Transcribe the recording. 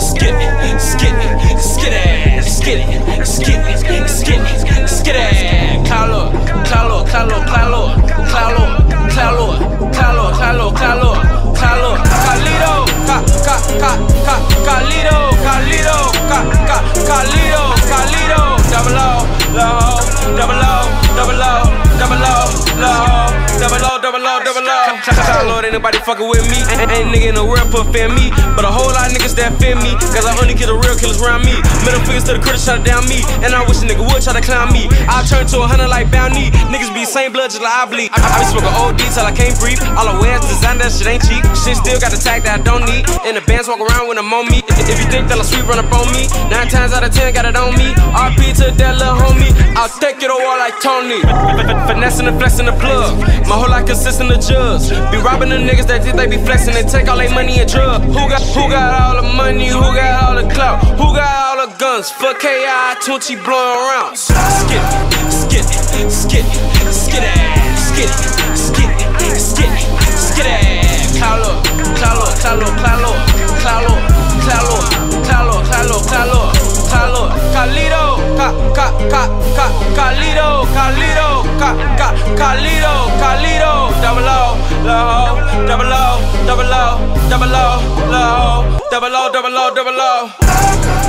skid it, skid it, skid it. Nobody fucking with me. Ain't, ain't nigga in the world fear me, but a whole lot of niggas that fear me, cause I only kill the real killers around me. Middle fingers to the critics try to down me, and I wish a nigga would try to clown me. I turn to a hundred like bounty. Niggas be same blood just like I bleed. I, I be smoking OD till I can't breathe. All I wear is design that shit ain't cheap. Shit still got the tag that I don't need. And the bands walk around when I'm on me. If, if you think that a sweet run up on me, nine times out of ten got it on me. RP to that little homie. I'll take it all like Tony. Finessing and flexing the plug. My whole life consists of jugs. Be robbing the niggas that think they be flexing and take all their money and drugs. Who got who got all the money? Who got all the clout? Who got all the guns? Fuck KI, Tunchi blowing rounds. Skit Carlito, Carlito, double O, low, double O, double O, double O, low, double O, double O, double O.